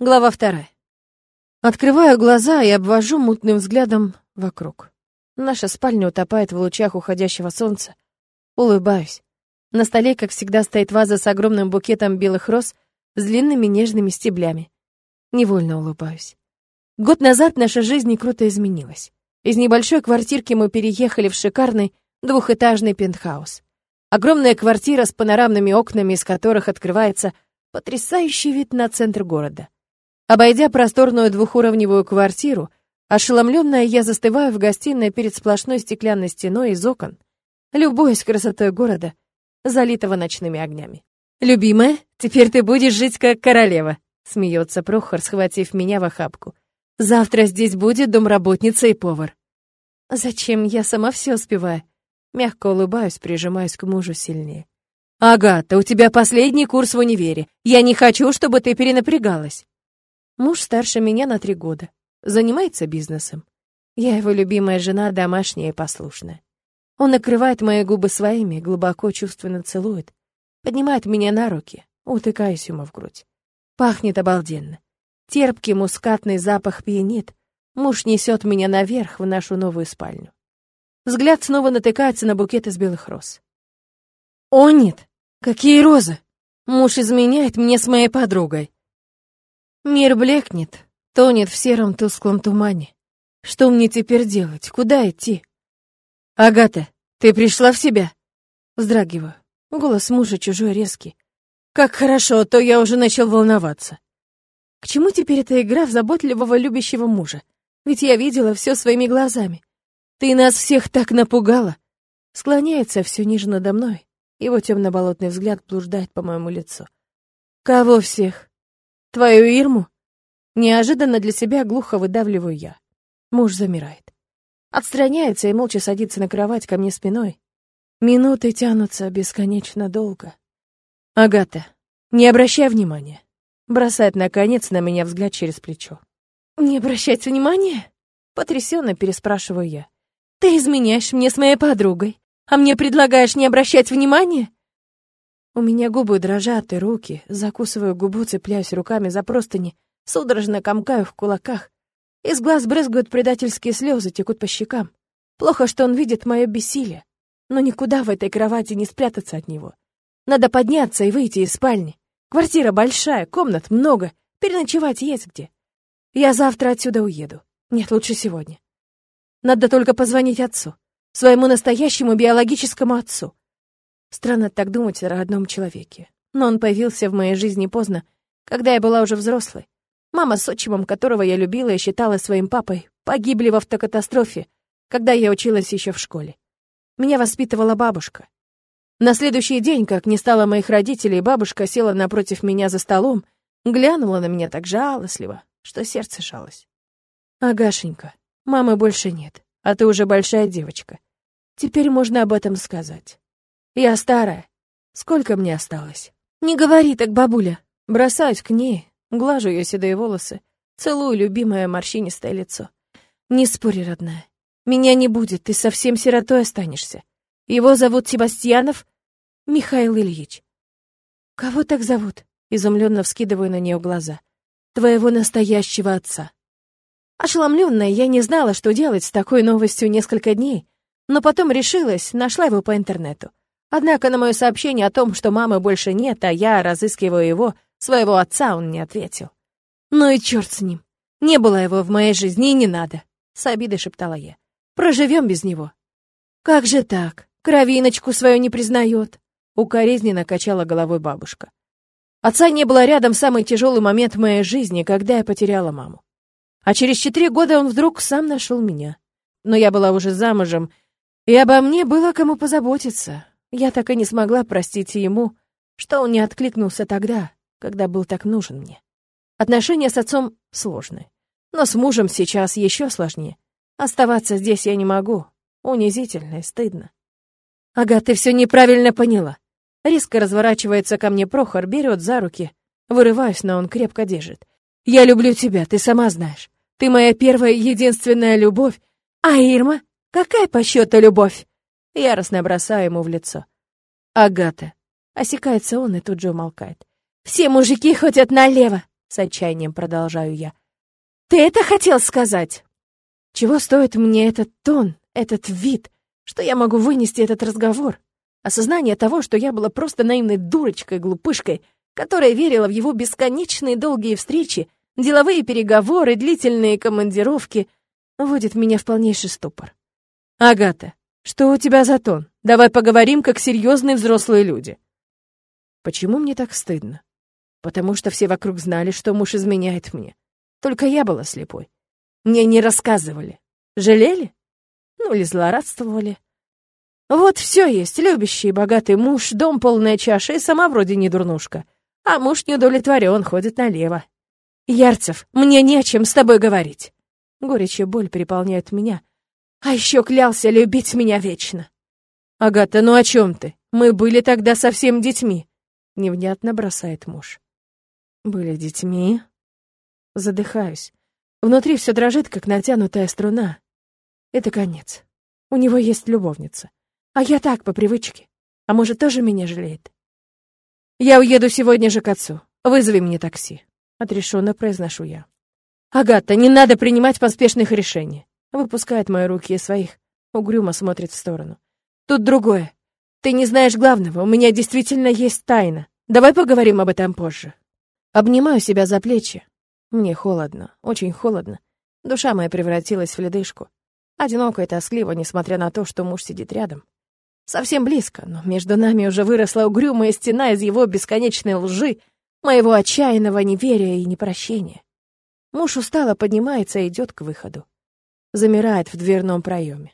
Глава вторая. Открываю глаза и обвожу мутным взглядом вокруг. Наша спальня утопает в лучах уходящего солнца. Улыбаюсь. На столе, как всегда, стоит ваза с огромным букетом белых роз с длинными нежными стеблями. Невольно улыбаюсь. Год назад наша жизнь круто изменилась. Из небольшой квартирки мы переехали в шикарный двухэтажный пентхаус. Огромная квартира с панорамными окнами, из которых открывается потрясающий вид на центр города. Обойдя просторную двухуровневую квартиру, ошеломленная я застываю в гостиной перед сплошной стеклянной стеной из окон, любуясь красотой города, залитого ночными огнями. «Любимая, теперь ты будешь жить как королева», — смеется Прохор, схватив меня в охапку. «Завтра здесь будет домработница и повар». «Зачем? Я сама все успеваю». Мягко улыбаюсь, прижимаюсь к мужу сильнее. «Агата, у тебя последний курс в универе. Я не хочу, чтобы ты перенапрягалась». Муж старше меня на три года. Занимается бизнесом. Я его любимая жена, домашняя и послушная. Он накрывает мои губы своими, глубоко чувственно целует. Поднимает меня на руки, утыкаясь ему в грудь. Пахнет обалденно. Терпкий мускатный запах пьянит. Муж несет меня наверх в нашу новую спальню. Взгляд снова натыкается на букет из белых роз. «О, нет! Какие розы! Муж изменяет мне с моей подругой!» Мир блекнет, тонет в сером тусклом тумане. Что мне теперь делать? Куда идти? Агата, ты пришла в себя? Вздрагиваю. Голос мужа чужой резкий. Как хорошо, а то я уже начал волноваться. К чему теперь эта игра в заботливого любящего мужа? Ведь я видела все своими глазами. Ты нас всех так напугала. Склоняется все ниже надо мной. Его темно-болотный взгляд блуждает по моему лицу. Кого всех? Твою Ирму? Неожиданно для себя глухо выдавливаю я. Муж замирает. Отстраняется и молча садится на кровать ко мне спиной. Минуты тянутся бесконечно долго. Агата, не обращай внимания. Бросает, наконец, на меня взгляд через плечо. «Не обращать внимания?» Потрясенно переспрашиваю я. «Ты изменяешь мне с моей подругой, а мне предлагаешь не обращать внимания?» У меня губы дрожат и руки, закусываю губу, цепляюсь руками за простыни, судорожно комкаю в кулаках. Из глаз брызгают предательские слезы, текут по щекам. Плохо, что он видит мое бессилие, но никуда в этой кровати не спрятаться от него. Надо подняться и выйти из спальни. Квартира большая, комнат много, переночевать есть где. Я завтра отсюда уеду. Нет, лучше сегодня. Надо только позвонить отцу, своему настоящему биологическому отцу. Странно так думать о родном человеке. Но он появился в моей жизни поздно, когда я была уже взрослой. Мама с отчимом, которого я любила и считала своим папой, погибли в автокатастрофе, когда я училась еще в школе. Меня воспитывала бабушка. На следующий день, как не стало моих родителей, бабушка села напротив меня за столом, глянула на меня так жалостливо, что сердце шалось. «Агашенька, мамы больше нет, а ты уже большая девочка. Теперь можно об этом сказать. Я старая. Сколько мне осталось? Не говори так, бабуля. Бросаюсь к ней, глажу ее седые волосы, целую любимое морщинистое лицо. Не спори, родная. Меня не будет, ты совсем сиротой останешься. Его зовут Себастьянов Михаил Ильич. Кого так зовут? Изумленно вскидываю на нее глаза. Твоего настоящего отца. Ошеломленная, я не знала, что делать с такой новостью несколько дней, но потом решилась, нашла его по интернету. Однако на мое сообщение о том, что мамы больше нет, а я разыскиваю его, своего отца, он не ответил. Ну и черт с ним. Не было его в моей жизни и не надо, с обидой шептала я. Проживем без него. Как же так? Кровиночку свою не признает. Укоризненно качала головой бабушка. Отца не было рядом в самый тяжелый момент в моей жизни, когда я потеряла маму. А через четыре года он вдруг сам нашел меня. Но я была уже замужем, и обо мне было кому позаботиться. Я так и не смогла простить ему, что он не откликнулся тогда, когда был так нужен мне. Отношения с отцом сложные, но с мужем сейчас еще сложнее. Оставаться здесь я не могу. Унизительно и стыдно. Ага, ты все неправильно поняла. Резко разворачивается ко мне Прохор, берет за руки. Вырываюсь, но он крепко держит. Я люблю тебя, ты сама знаешь. Ты моя первая единственная любовь. А Ирма? Какая по счету любовь? Яростно бросаю ему в лицо. «Агата». Осекается он и тут же умолкает. «Все мужики хотят налево. С отчаянием продолжаю я. «Ты это хотел сказать?» Чего стоит мне этот тон, этот вид, что я могу вынести этот разговор? Осознание того, что я была просто наивной дурочкой, глупышкой, которая верила в его бесконечные долгие встречи, деловые переговоры, длительные командировки, вводит меня в полнейший ступор. «Агата, что у тебя за тон? Давай поговорим, как серьезные взрослые люди». Почему мне так стыдно? Потому что все вокруг знали, что муж изменяет мне. Только я была слепой. Мне не рассказывали. Жалели? Ну, или злорадствовали. Вот все есть. Любящий, богатый муж, дом полная чаша и сама вроде не дурнушка. А муж не удовлетворен, ходит налево. Ярцев, мне не о чем с тобой говорить. Горечь и боль переполняют меня. А еще клялся любить меня вечно. Агата, ну о чем ты? Мы были тогда совсем детьми. Невнятно бросает муж. Были детьми? Задыхаюсь. Внутри все дрожит, как натянутая струна. Это конец. У него есть любовница. А я так, по привычке. А может, тоже меня жалеет? Я уеду сегодня же к отцу. Вызови мне такси. Отрешенно произношу я. Агата, не надо принимать поспешных решений. Выпускает мои руки из своих. Угрюмо смотрит в сторону. Тут другое. Ты не знаешь главного. У меня действительно есть тайна. Давай поговорим об этом позже. Обнимаю себя за плечи. Мне холодно, очень холодно. Душа моя превратилась в ледышку. Одиноко и тоскливо, несмотря на то, что муж сидит рядом. Совсем близко, но между нами уже выросла угрюмая стена из его бесконечной лжи, моего отчаянного неверия и непрощения. Муж устало поднимается и идет к выходу. Замирает в дверном проеме.